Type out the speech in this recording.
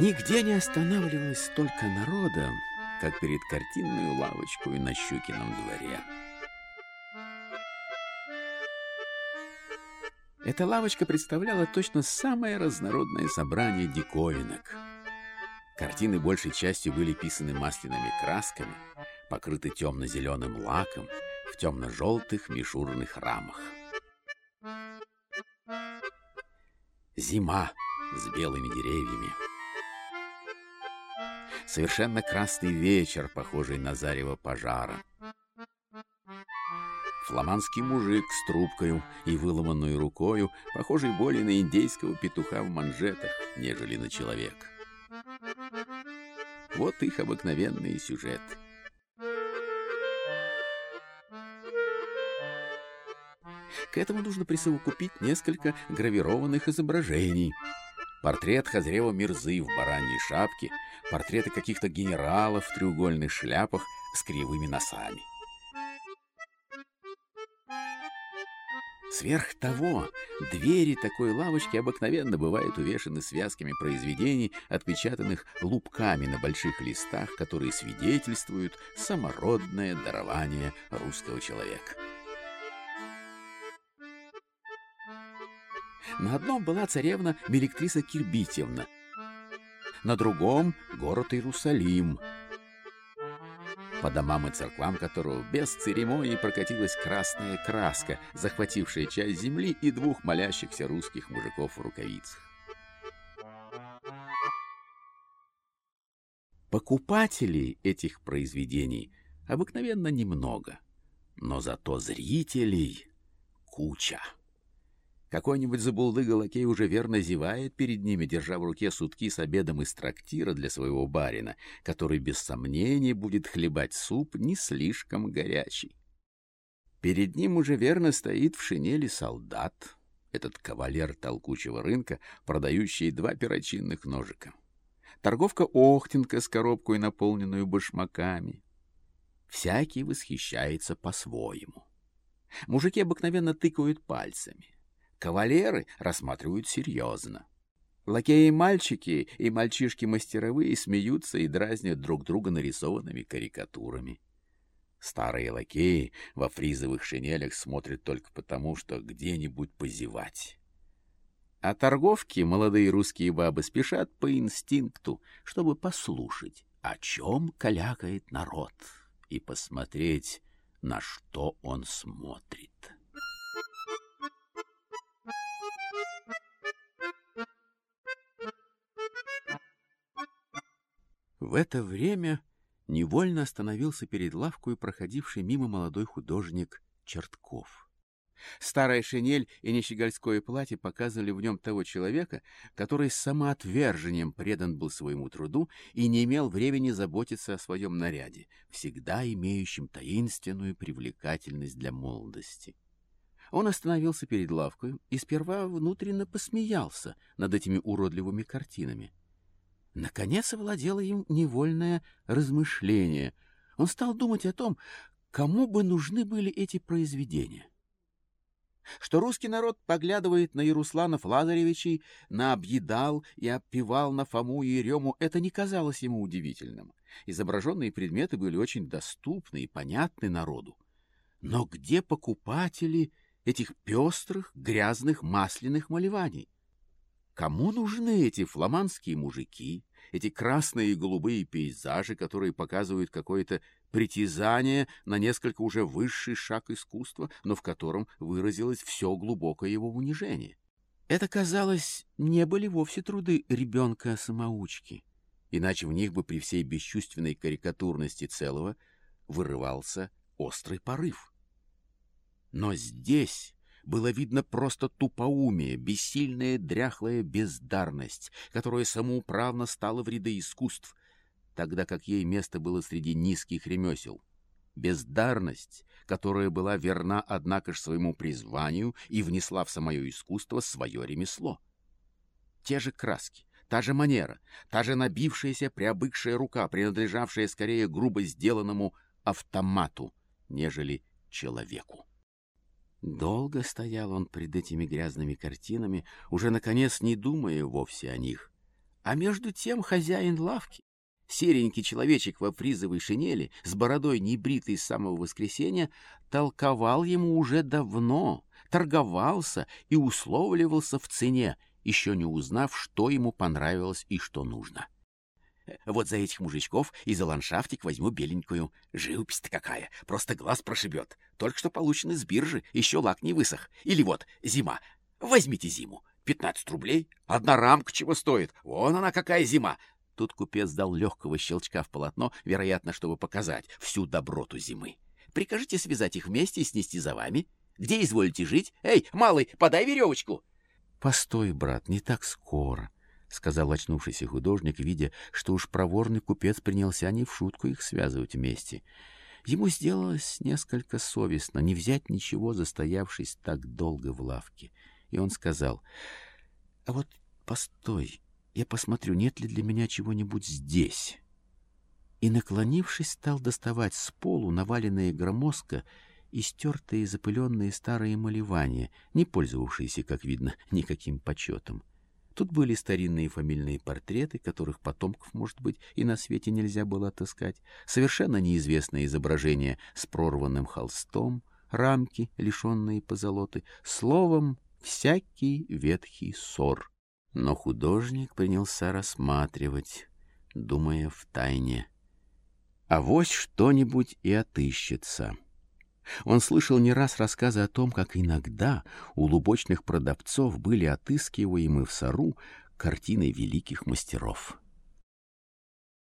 Нигде не останавливалось столько народа, как перед картинную лавочкой на Щукином дворе. Эта лавочка представляла точно самое разнородное собрание диковинок. Картины большей частью были писаны масляными красками, покрыты темно-зеленым лаком в темно-желтых мишурных рамах. Зима с белыми деревьями. Совершенно красный вечер, похожий на зарево пожара. Фламандский мужик с трубкою и выломанной рукою, похожий более на индейского петуха в манжетах, нежели на человека. Вот их обыкновенные сюжеты. К этому нужно присовокупить несколько гравированных изображений. Портрет Хазрева Мирзы в бараньей шапке, портреты каких-то генералов в треугольных шляпах с кривыми носами. Сверх того, двери такой лавочки обыкновенно бывают увешаны связками произведений, отпечатанных лупками на больших листах, которые свидетельствуют самородное дарование русского человека. На одном была царевна Мелектриса Кирбитевна, на другом — город Иерусалим — по домам и церквам которого без церемонии прокатилась красная краска, захватившая часть земли и двух молящихся русских мужиков в рукавицах. Покупателей этих произведений обыкновенно немного, но зато зрителей куча. Какой-нибудь забулдыга-лакей уже верно зевает перед ними, держа в руке сутки с обедом из трактира для своего барина, который без сомнения будет хлебать суп не слишком горячий. Перед ним уже верно стоит в шинели солдат, этот кавалер толкучего рынка, продающий два перочинных ножика. Торговка Охтенка с коробкой, наполненную башмаками. Всякий восхищается по-своему. Мужики обыкновенно тыкают пальцами. Кавалеры рассматривают серьезно. Лакеи-мальчики и мальчишки-мастеровые смеются и дразнят друг друга нарисованными карикатурами. Старые лакеи во фризовых шинелях смотрят только потому, что где-нибудь позевать. А торговки, молодые русские бабы, спешат по инстинкту, чтобы послушать, о чем калякает народ, и посмотреть, на что он смотрит. В это время невольно остановился перед лавкой проходивший мимо молодой художник Чертков. Старая шинель и нищегольское платье показывали в нем того человека, который с самоотвержением предан был своему труду и не имел времени заботиться о своем наряде, всегда имеющем таинственную привлекательность для молодости. Он остановился перед лавкой и сперва внутренно посмеялся над этими уродливыми картинами. Наконец овладело им невольное размышление. Он стал думать о том, кому бы нужны были эти произведения. Что русский народ поглядывает на Ярусланов Лазаревичей, на Объедал и опевал на Фому и Ерему, это не казалось ему удивительным. Изображенные предметы были очень доступны и понятны народу. Но где покупатели этих пестрых, грязных, масляных малеваний? Кому нужны эти фламандские мужики, эти красные и голубые пейзажи, которые показывают какое-то притязание на несколько уже высший шаг искусства, но в котором выразилось все глубокое его унижение? Это, казалось, не были вовсе труды ребенка-самоучки, иначе в них бы при всей бесчувственной карикатурности целого вырывался острый порыв. Но здесь было видно просто тупоумие, бессильная дряхлая бездарность, которая самоуправно стала в ряды искусств, тогда как ей место было среди низких ремесел. Бездарность, которая была верна, однако ж, своему призванию и внесла в самое искусство свое ремесло. Те же краски, та же манера, та же набившаяся, приобыкшая рука, принадлежавшая скорее грубо сделанному автомату, нежели человеку. Долго стоял он пред этими грязными картинами, уже, наконец, не думая вовсе о них, А между тем хозяин лавки, серенький человечек во фризовой шинели, с бородой небритой с самого воскресенья, толковал ему уже давно, торговался и условливался в цене, еще не узнав, что ему понравилось и что нужно. Вот за этих мужичков и за ландшафтик возьму беленькую. Живопись-то какая, просто глаз прошибет. Только что получен из биржи, еще лак не высох. Или вот, зима. Возьмите зиму. 15 рублей. Одна рамка чего стоит. Вон она какая зима. Тут купец дал легкого щелчка в полотно, вероятно, чтобы показать всю доброту зимы. Прикажите связать их вместе и снести за вами. Где изволите жить? Эй, малый, подай веревочку. Постой, брат, не так скоро. — сказал очнувшийся художник, видя, что уж проворный купец принялся не в шутку их связывать вместе. Ему сделалось несколько совестно не взять ничего, застоявшись так долго в лавке. И он сказал, — А вот постой, я посмотрю, нет ли для меня чего-нибудь здесь. И, наклонившись, стал доставать с полу наваленные громоздко и стертые запыленные старые малевания, не пользовавшиеся, как видно, никаким почетом. Тут были старинные фамильные портреты, которых потомков, может быть, и на свете нельзя было отыскать, совершенно неизвестные изображения с прорванным холстом, рамки, лишенные позолоты, словом, всякий ветхий ссор. Но художник принялся рассматривать, думая в тайне. Авось что-нибудь и отыщется. Он слышал не раз рассказы о том, как иногда у лубочных продавцов были отыскиваемы в сару картины великих мастеров.